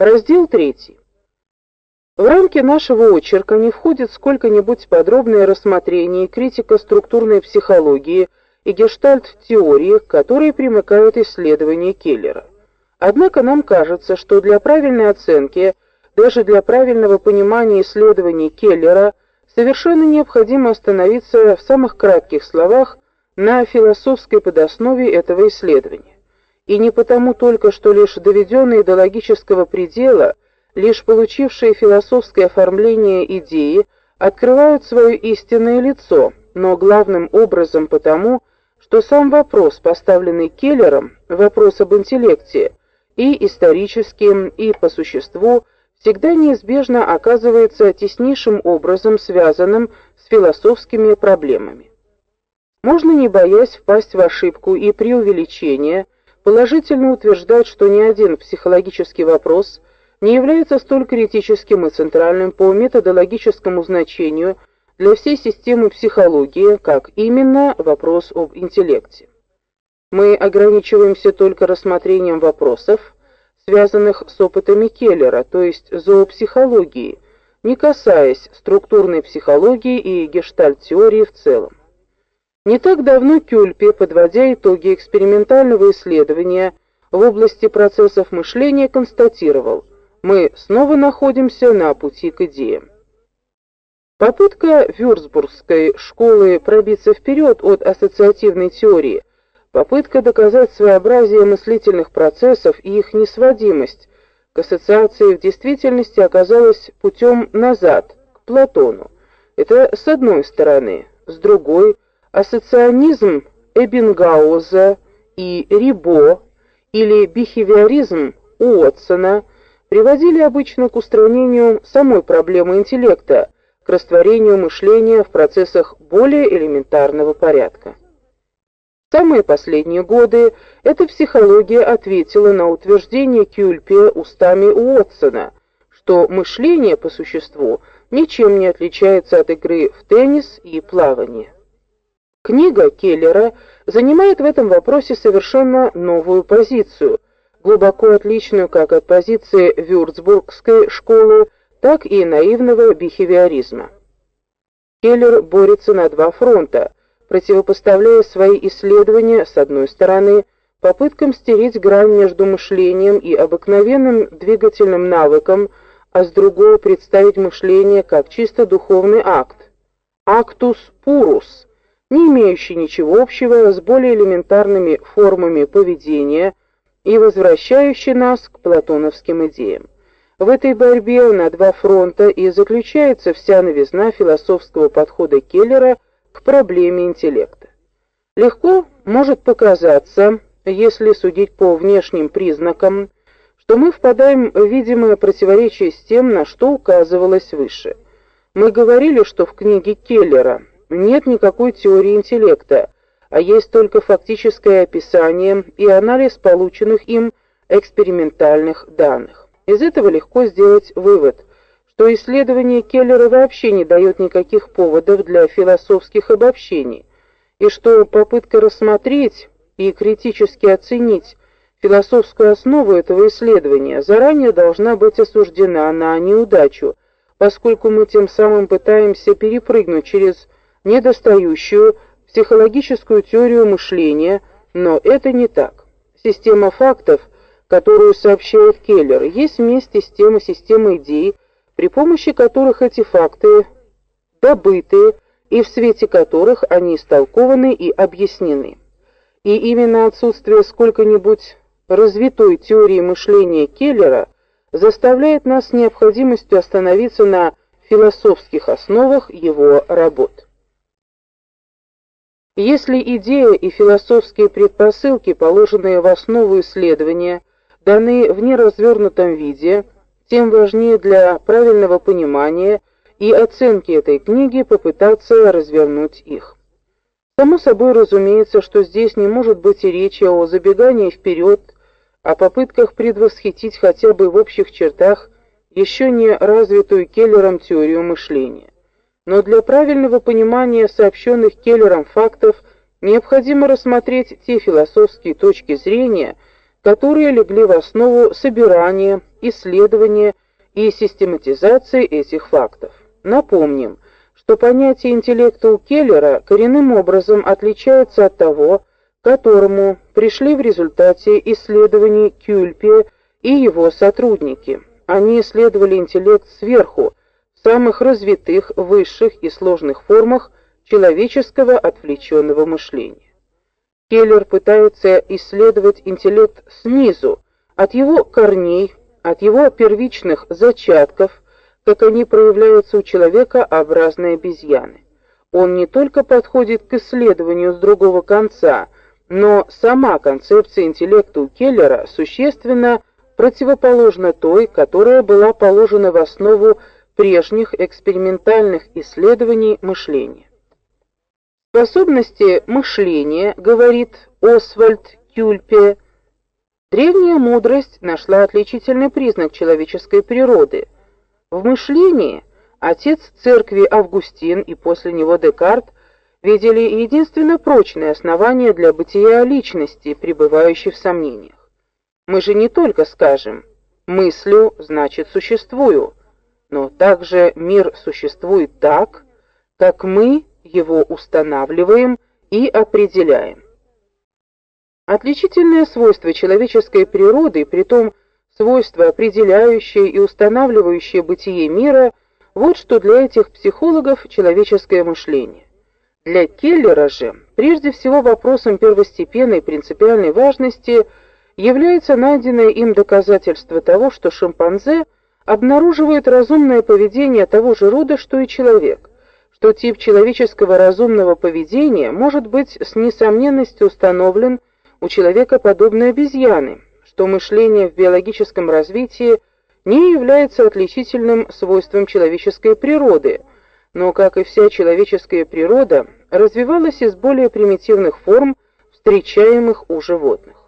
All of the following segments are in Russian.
Раздел 3. В рамки нашего очерка не входит сколько-нибудь подробное рассмотрение и критика структурной психологии и гештальт-теории, к которой примыкают исследования Келлера. Однако нам кажется, что для правильной оценки, даже для правильного понимания исследований Келлера, совершенно необходимо остановиться в самых кратких словах на философской подоснове этого исследования. И не потому только, что лишь доведенные до логического предела, лишь получившие философское оформление идеи открывают свое истинное лицо, но главным образом потому, что сам вопрос, поставленный Келлером, вопрос об интеллекте, и исторически, и по существу, всегда неизбежно оказывается теснейшим образом связанным с философскими проблемами. Можно не боясь впасть в ошибку и преувеличение, положительно утверждать, что ни один психологический вопрос не является столь критическим и центральным по методологическому значению для всей системы психологии, как именно вопрос об интеллекте. Мы ограничиваемся только рассмотрением вопросов, связанных с опытами Келлера, то есть зоопсихологии, не касаясь структурной психологии и гештальт-теории в целом. Не так давно Кюльпе, подводя итоги экспериментального исследования в области процессов мышления, констатировал: мы снова находимся на пути к идеям. Попытка Вюрцбургской школы пробиться вперед от ассоциативной теории Попытка доказать своеобразие мыслительных процессов и их несводимость к ассоциации в действительности оказалась путем назад, к Платону. Это с одной стороны, с другой ассоционизм Эббингауза и Рибо или бихевиоризм Уотсона приводили обычно к устранению самой проблемы интеллекта, к растворению мышления в процессах более элементарного порядка самые последние годы эта психология ответила на утверждение Кюльпе устами Уотсона, что мышление по существу ничем не отличается от игры в теннис и плавания. Книга Келлера занимает в этом вопросе совершенно новую позицию, глубоко отличную как от позиции Вюрцбургской школы, так и наивного бихевиоризма. Келлер борется на два фронта противопоставляя свои исследования с одной стороны попыткам стереть грань между мышлением и обыкновенным двигательным навыком, а с другой представить мышление как чисто духовный акт, actus purus, не имеющий ничего общего с более элементарными формами поведения и возвращающий нас к платоновским идеям. В этой борьбе на два фронта и заключается вся новизна философского подхода Келлера – к проблеме интеллекта. Легко может показаться, если судить по внешним признакам, что мы впадаем в видимое противоречие с тем, на что указывалось выше. Мы говорили, что в книге Келлера нет никакой теории интеллекта, а есть только фактическое описание и анализ полученных им экспериментальных данных. Из этого легко сделать вывод, что исследование Келлера вообще не дает никаких поводов для философских обобщений, и что попытка рассмотреть и критически оценить философскую основу этого исследования заранее должна быть осуждена на неудачу, поскольку мы тем самым пытаемся перепрыгнуть через недостающую психологическую теорию мышления, но это не так. Система фактов, которую сообщает Келлер, есть вместе с тем система идей, при помощи которых эти факты добыты и в свете которых они истолкованы и объяснены. И именно отсутствие сколько-нибудь развитой теории мышления Келлера заставляет нас с необходимостью остановиться на философских основах его работ. Если идея и философские предпосылки, положенные в основу исследования, даны в неразвернутом виде, тем важнее для правильного понимания и оценки этой книги попытаться развернуть их. Само собой разумеется, что здесь не может быть и речи о забегании вперед, о попытках предвосхитить хотя бы в общих чертах еще не развитую Келлером теорию мышления. Но для правильного понимания сообщенных Келлером фактов необходимо рассмотреть те философские точки зрения, которые легли в основу собирания исследования и систематизации этих фактов. Напомним, что понятие интеллекта у Келлера коренным образом отличается от того, к которому пришли в результате исследований Кюльпе и его сотрудники. Они исследовали интеллект сверху, самых развитых, высших и сложных формах человеческого отвлеченного мышления. Келлер пытается исследовать интеллект снизу, от его корней, от его первичных зачатков, как они проявляются у человека образной обезьяны. Он не только подходит к исследованию с другого конца, но сама концепция интеллекта у Келлера существенно противоположна той, которая была положена в основу прежних экспериментальных исследований мышления. Способности мышления, говорит Освальд Кюльпе, древняя мудрость нашла отличительный признак человеческой природы. В мышлении отец церкви Августин и после него Декарт видели единственно прочное основание для бытия личности, пребывающей в сомнениях. Мы же не только скажем «мыслю, значит существую», но также мир существует так, как мы его устанавливаем и определяем. Отличительное свойство человеческой природы, притом свойство, определяющее и устанавливающее бытие мира, вот что для этих психологов человеческое мышление. Для Келлера же, прежде всего вопросом первостепенной принципиальной важности – является найденное им доказательство того, что шимпанзе обнаруживает разумное поведение того же рода, что и человек, что тип человеческого разумного поведения может быть с несомненностью установлен у человека подобной обезьяны, что мышление в биологическом развитии не является отличительным свойством человеческой природы, но, как и вся человеческая природа, развивалась из более примитивных форм, встречаемых у животных.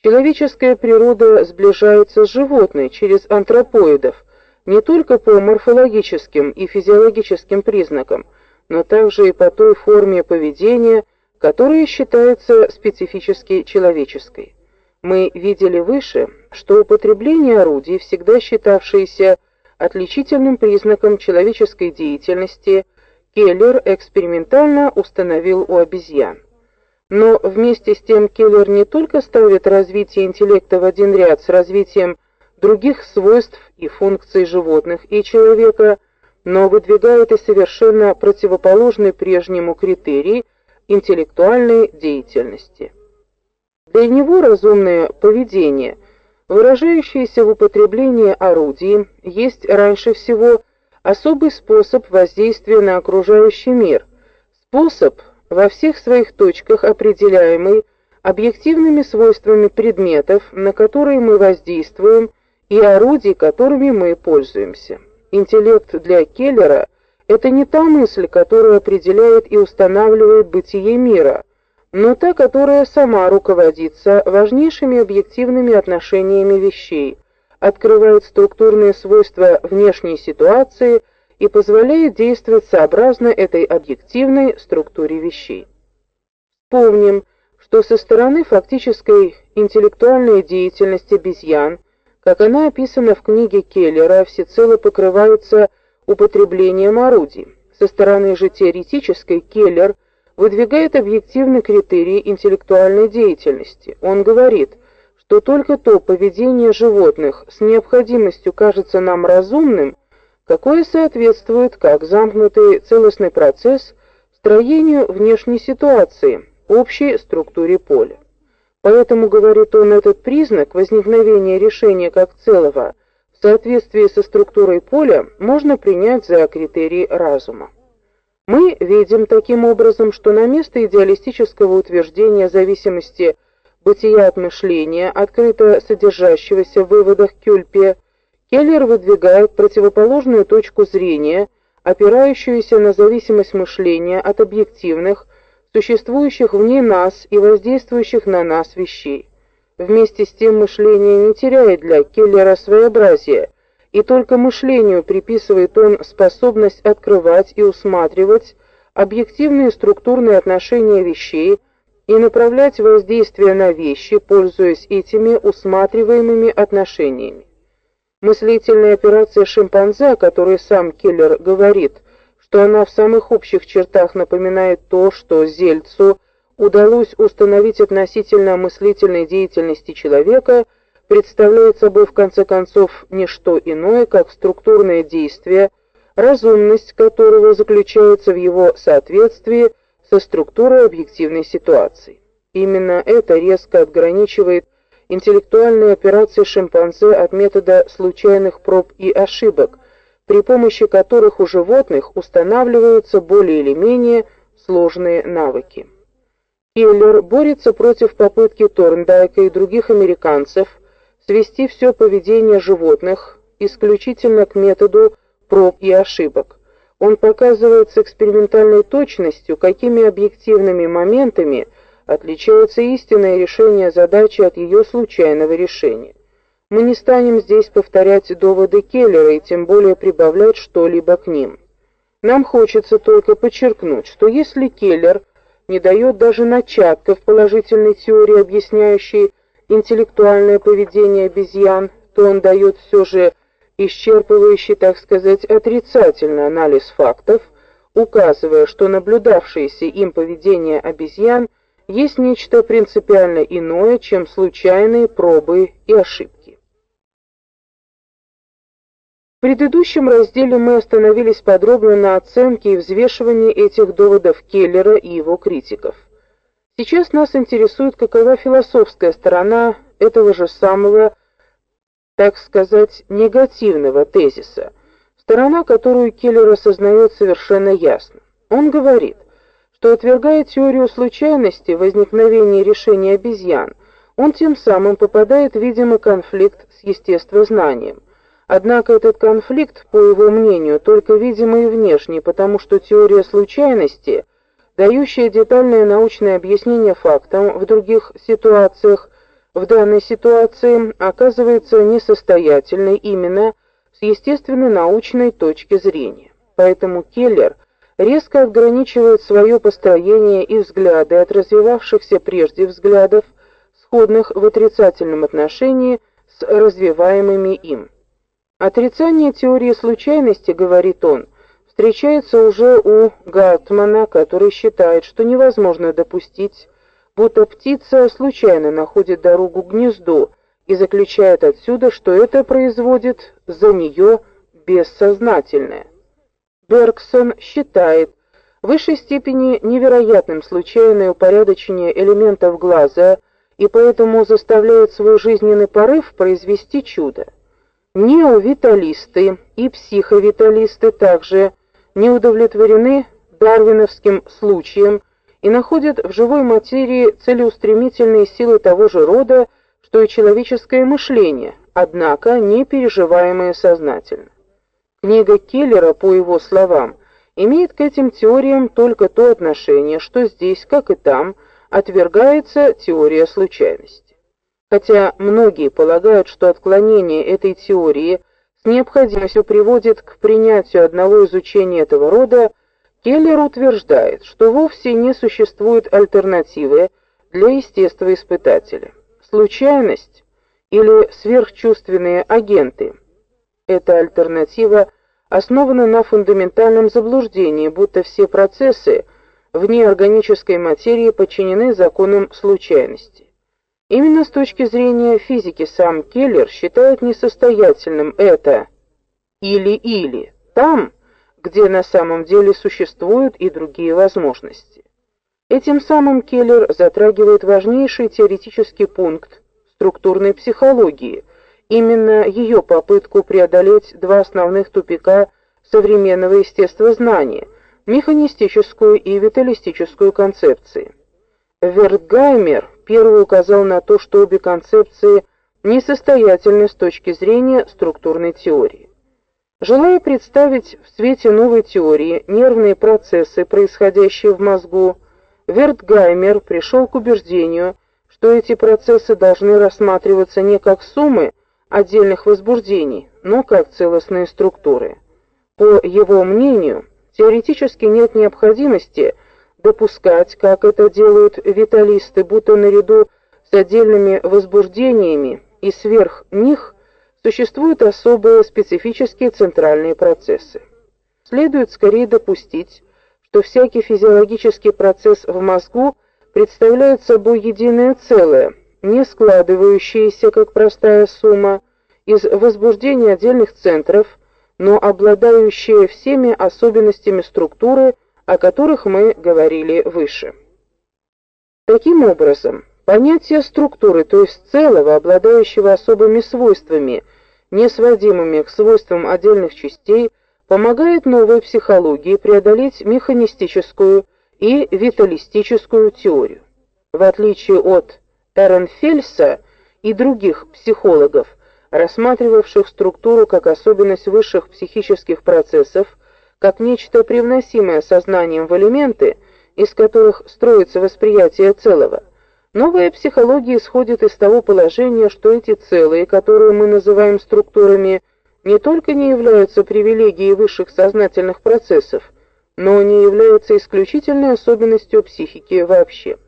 Человеческая природа сближается с животной через антропоидов не только по морфологическим и физиологическим признакам, но также и по той форме поведения, которая считается специфически человеческой. Мы видели выше, что употребление орудий, всегда считавшееся отличительным признаком человеческой деятельности, Келлер экспериментально установил у обезьян. Но вместе с тем Келлер не только ставит развитие интеллекта в один ряд с развитием других свойств и функций животных и человека, но выдвигает и совершенно противоположный прежнему критерий интеллектуальной деятельности. Для него разумное поведение, выражающееся в употреблении орудий, есть раньше всего особый способ воздействия на окружающий мир, способ, во всех своих точках определяемый объективными свойствами предметов, на которые мы воздействуем, и орудий, которыми мы пользуемся. Интеллект для Келлера это не та мысль, которая определяет и устанавливает бытие мира, но та, которая сама руководится важнейшими объективными отношениями вещей, открывает структурные свойства внешней ситуации и позволяет действовать сообразно этой объективной структуре вещей. Помним, что со стороны фактической интеллектуальной деятельности обезьян, как она описана в книге Келлера, всецело покрываются употреблением орудий. Со стороны же теоретической Келлер выдвигает объективный критерий интеллектуальной деятельности. Он говорит, что только то поведение животных с необходимостью кажется нам разумным, какое соответствует как замкнутый целостный процесс строению внешней ситуации, общей структуре поля. Поэтому, говорит он, этот признак возникновения решения как целого в соответствии со структурой поля можно принять за критерий разума. Мы видим таким образом, что на место идеалистического утверждения зависимости бытия от мышления, открыто содержащегося в выводах Кюльпе, Келлер выдвигает противоположную точку зрения, опирающуюся на зависимость мышления от объективных, существующих вне нас и воздействующих на нас вещей. Вместе с тем мышление не теряет для Келлера своеобразия, и только мышлению приписывает он способность открывать и усматривать объективные структурные отношения вещей и направлять воздействие на вещи, пользуясь этими усматриваемыми отношениями. Мыслительная операция шимпанзе, о которой сам Келлер говорит, что она в самых общих чертах напоминает то, что Зельцу удалось установить относительно мыслительной деятельности человека, представляет собой в конце концов не что иное, как структурное действие, разумность которого заключается в его соответствии со структурой объективной ситуации. Именно это резко отграничивает интеллектуальные операции шимпанзе от метода случайных проб и ошибок, при помощи которых у животных устанавливаются более или менее сложные навыки. Келлер борется против попытки Торндайка и других американцев свести все поведение животных исключительно к методу проб и ошибок. Он показывает с экспериментальной точностью, какими объективными моментами отличается истинное решение задачи от ее случайного решения. Мы не станем здесь повторять доводы Келлера и тем более прибавлять что-либо к ним. Нам хочется только подчеркнуть, что если Келлер не дает даже начатков положительной теории, объясняющей интеллектуальное поведение обезьян, то он дает все же исчерпывающий, так сказать, отрицательный анализ фактов, указывая, что наблюдавшееся им поведение обезьян есть нечто принципиально иное, чем случайные пробы и ошибки. В предыдущем разделе мы остановились подробно на оценке и взвешивании этих доводов Келлера и его критиков. Сейчас нас интересует, какова философская сторона этого же самого, так сказать, негативного тезиса, сторона, которую Келлер осознает совершенно ясно. Он говорит: что отвергая теорию случайности возникновения решения обезьян, он тем самым попадает в видимый конфликт с естествознанием. Однако этот конфликт, по его мнению, только видимый внешний, потому что теория случайности, дающая детальное научное объяснение фактам в других ситуациях, в данной ситуации оказывается несостоятельной именно с естественно-научной точки зрения. Поэтому Келлер – резко отграничивает свое построение и взгляды от развивавшихся прежде взглядов, сходных в отрицательном отношении с развиваемыми им. Отрицание теории случайности, говорит он, встречается уже у Гартмана, который считает, что невозможно допустить, будто птица случайно находит дорогу к гнезду и заключает отсюда, что это производит за нее бессознательное. Бергсон считает в высшей степени невероятным случайное упорядочение элементов глаза и поэтому заставляет свой жизненный порыв произвести чудо. Неовиталисты и психовиталисты также не удовлетворены дарвиновским случаем и находят в живой материи целеустремительные силы того же рода, что и человеческое мышление, однако не переживаемое сознательно. Книга Келлера, по его словам, имеет к этим теориям только то отношение, что здесь, как и там, отвергается теория случайности. Хотя многие полагают, что отклонение этой теории с необходимостью приводит к принятию одного из учений этого рода, Келлер утверждает, что вовсе не существует альтернативы для естествоиспытателя. Случайность или сверхчувственные агенты – эта альтернатива основана на фундаментальном заблуждении, будто все процессы вне органической материи подчинены законам случайности. Именно с точки зрения физики сам Келлер считает несостоятельным это или-или, там, где на самом деле существуют и другие возможности. Этим самым Келлер затрагивает важнейший теоретический пункт структурной психологии, именно ее попытку преодолеть два основных тупика современного естествознания механистическую и виталистическую концепции. Вертгаймер первый указал на то, что обе концепции несостоятельны с точки зрения структурной теории. Желая представить в свете новой теории нервные процессы, происходящие в мозгу, Вертгаймер пришел к убеждению, что эти процессы должны рассматриваться не как суммы отдельных возбуждений, но как целостные структуры. По его мнению, теоретически нет необходимости допускать, как это делают виталисты, будто наряду с отдельными возбуждениями и сверх них существуют особые специфические центральные процессы. Следует скорее допустить, что всякий физиологический процесс в мозгу представляет собой единое целое, не складывающееся как простая сумма из возбуждения отдельных центров, но обладающее всеми особенностями структуры, о которых мы говорили выше. Таким образом, понятие структуры, то есть целого, обладающего особыми свойствами, не сводимыми к свойствам отдельных частей, помогает новой психологии преодолеть механистическую и виталистическую теорию. В отличие от Эренфельса и других психологов, рассматривавших структуру как особенность высших психических процессов, как нечто привносимое сознанием в элементы, из которых строится восприятие целого, новая психология исходит из того положения, что эти целые, которые мы называем структурами, не только не являются привилегией высших сознательных процессов, но не являются исключительной особенностью психики вообще.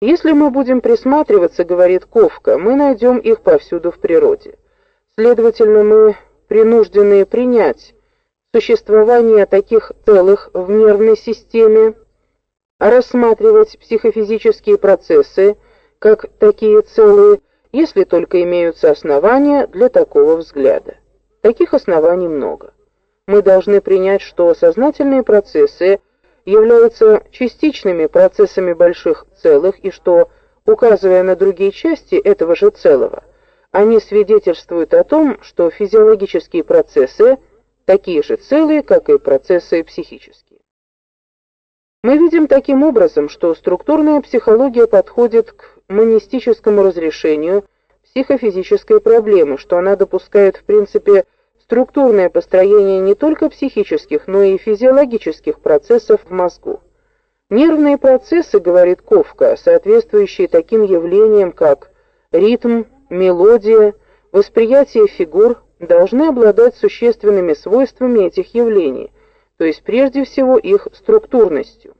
Если мы будем присматриваться, говорит Ковка, мы найдем их повсюду в природе. Следовательно, мы принуждены принять существование таких целых в нервной системе, рассматривать психофизические процессы как такие целые, если только имеются основания для такого взгляда. Таких оснований много. Мы должны принять, что сознательные процессы являются частичными процессами больших целых и что, указывая на другие части этого же целого, они свидетельствуют о том, что физиологические процессы такие же целые, как и процессы психические. Мы видим таким образом, что структурная психология подходит к монистическому разрешению психофизической проблемы, что она допускает в принципе структурное построение не только психических, но и физиологических процессов в мозгу. Нервные процессы, говорит Ковка, соответствующие таким явлениям, как ритм, мелодия, восприятие фигур, должны обладать существенными свойствами этих явлений, то есть прежде всего их структурностью.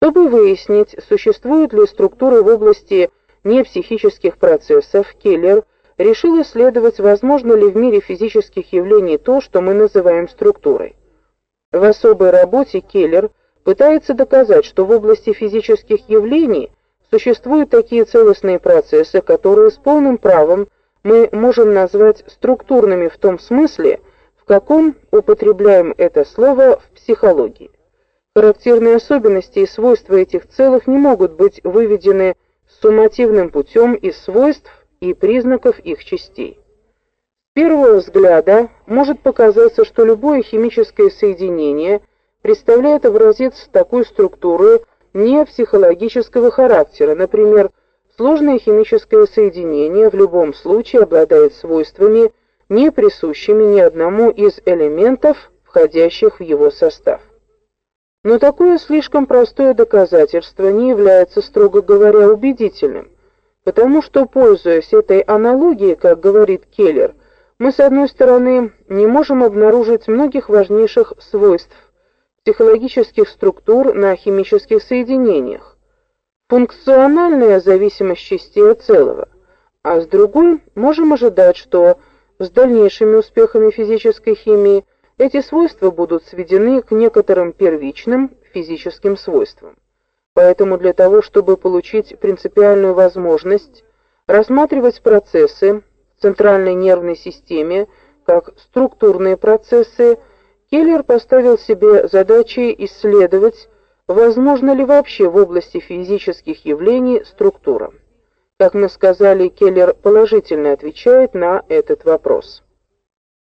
Чтобы выяснить, существуют ли структуры в области непсихических процессов, Келлер решил исследовать, возможно ли в мире физических явлений то, что мы называем структурой. В особой работе Келлер пытается доказать, что в области физических явлений существуют такие целостные процессы, которые с полным правом мы можем назвать структурными в том смысле, в каком употребляем это слово в психологии. Характерные особенности и свойства этих целых не могут быть выведены суммативным путем из свойств и признаков их частей. С первого взгляда может показаться, что любое химическое соединение представляет образец такой структуры не психологического характера. Например, сложное химическое соединение в любом случае обладает свойствами, не присущими ни одному из элементов, входящих в его состав. Но такое слишком простое доказательство не является, строго говоря, убедительным. Потому что, пользуясь этой аналогией, как говорит Келлер, мы с одной стороны не можем обнаружить многих важнейших свойств психологических структур на химических соединениях. Функциональная зависимость частей от целого, а с другой можем ожидать, что с дальнейшими успехами физической химии эти свойства будут сведены к некоторым первичным физическим свойствам. Поэтому для того, чтобы получить принципиальную возможность рассматривать процессы в центральной нервной системе как структурные процессы, Келлер поставил себе задачей исследовать, возможно ли вообще в области физических явлений структура. Как мы сказали, Келлер положительно отвечает на этот вопрос.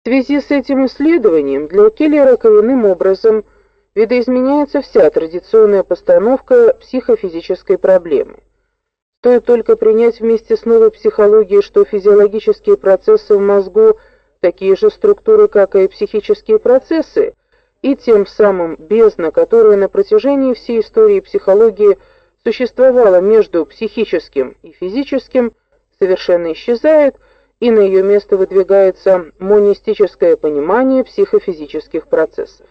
В связи с этим исследованием для Келлера коренным образом – видоизменяется вся традиционная постановка психофизической проблемы. Стоит только принять вместе с новой психологией, что физиологические процессы в мозгу такие же структуры, как и психические процессы, и тем самым бездна, которая на протяжении всей истории психологии существовала между психическим и физическим, совершенно исчезает, и на ее место выдвигается монистическое понимание психофизических процессов.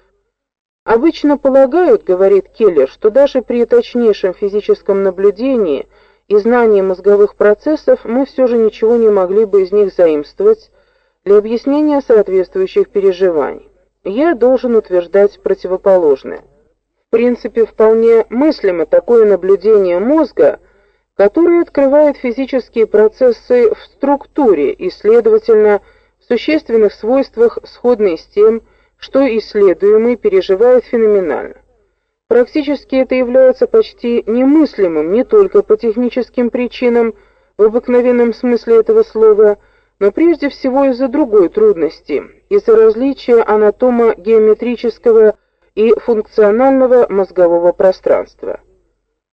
Обычно полагают, говорит Келлер, что даже при точнейшем физическом наблюдении и знании мозговых процессов мы все же ничего не могли бы из них заимствовать для объяснения соответствующих переживаний. Я должен утверждать противоположное. В принципе, вполне мыслимо такое наблюдение мозга, которое открывает физические процессы в структуре и, следовательно, в существенных свойствах сходные с тем, что исследуемый переживает феноменально. Практически это является почти немыслимым не только по техническим причинам в обыкновенном смысле этого слова, но прежде всего из-за другой трудности, из-за различия анатомо-геометрического и функционального мозгового пространства.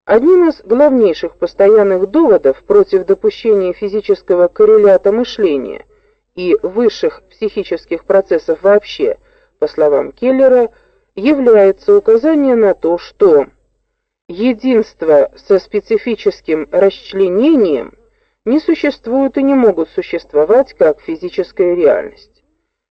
Одним из главнейших постоянных доводов против допущения физического коррелята мышления и высших психических процессов вообще, по словам Келлера, является указание на то, что единство со специфическим расчленением не существуют и не могут существовать как физическая реальность.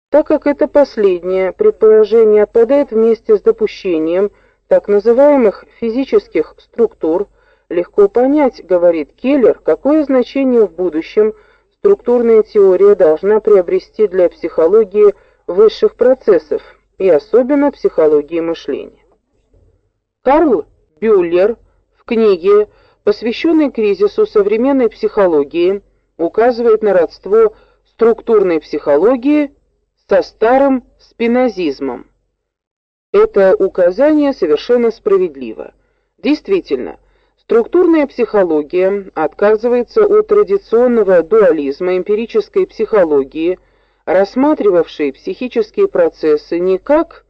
Так как это последнее предположение отпадает вместе с допущением так называемых физических структур, легко понять, говорит Келлер, какое значение в будущем структурная теория должна приобрести для психологии высших процессов и особенно психологии мышления. Карл Бюллер в книге посвященный кризису современной психологии, указывает на родство структурной психологии со старым спинозизмом. Это указание совершенно справедливо. Действительно, структурная психология отказывается от традиционного дуализма эмпирической психологии, рассматривавшей психические процессы не как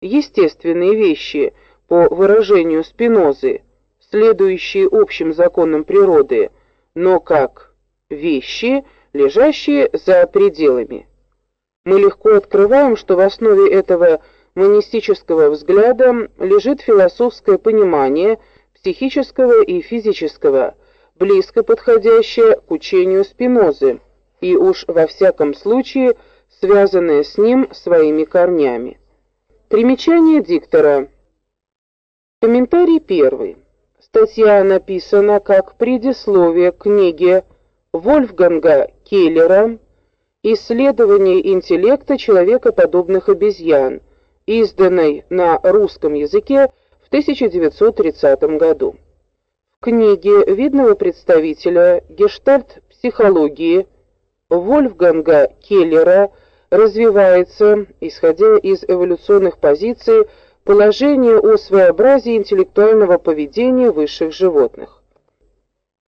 естественные вещи, по выражению Спинозы, следующие общим законам природы, но как вещи, лежащие за пределами. Мы легко открываем, что в основе этого монистического взгляда лежит философское понимание психического и физического, близко подходящее к учению Спинозы, и уж во всяком случае связанное с ним своими корнями. Примечание диктора. Комментарий первый. Статья написана как предисловие к книге Вольфганга Келлера Исследование интеллекта человекоподобных обезьян, изданной на русском языке в 1930 году. В книге видного представителя гештальт-психологии Вольфганга Келлера развивается, исходя из эволюционных позиций, Положение о своеобразии интеллектуального поведения высших животных.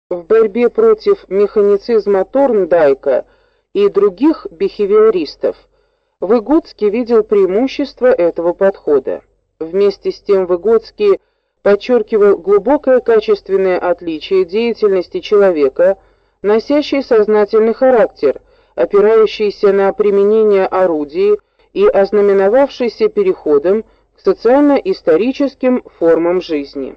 В борьбе против механицизма Торндайка и других бихевиористов Выгодский видел преимущество этого подхода. Вместе с тем Выгодский подчеркивал глубокое качественное отличие деятельности человека, носящей сознательный характер, опирающийся на применение орудий и ознаменовавшийся переходом социально-историческим формам жизни.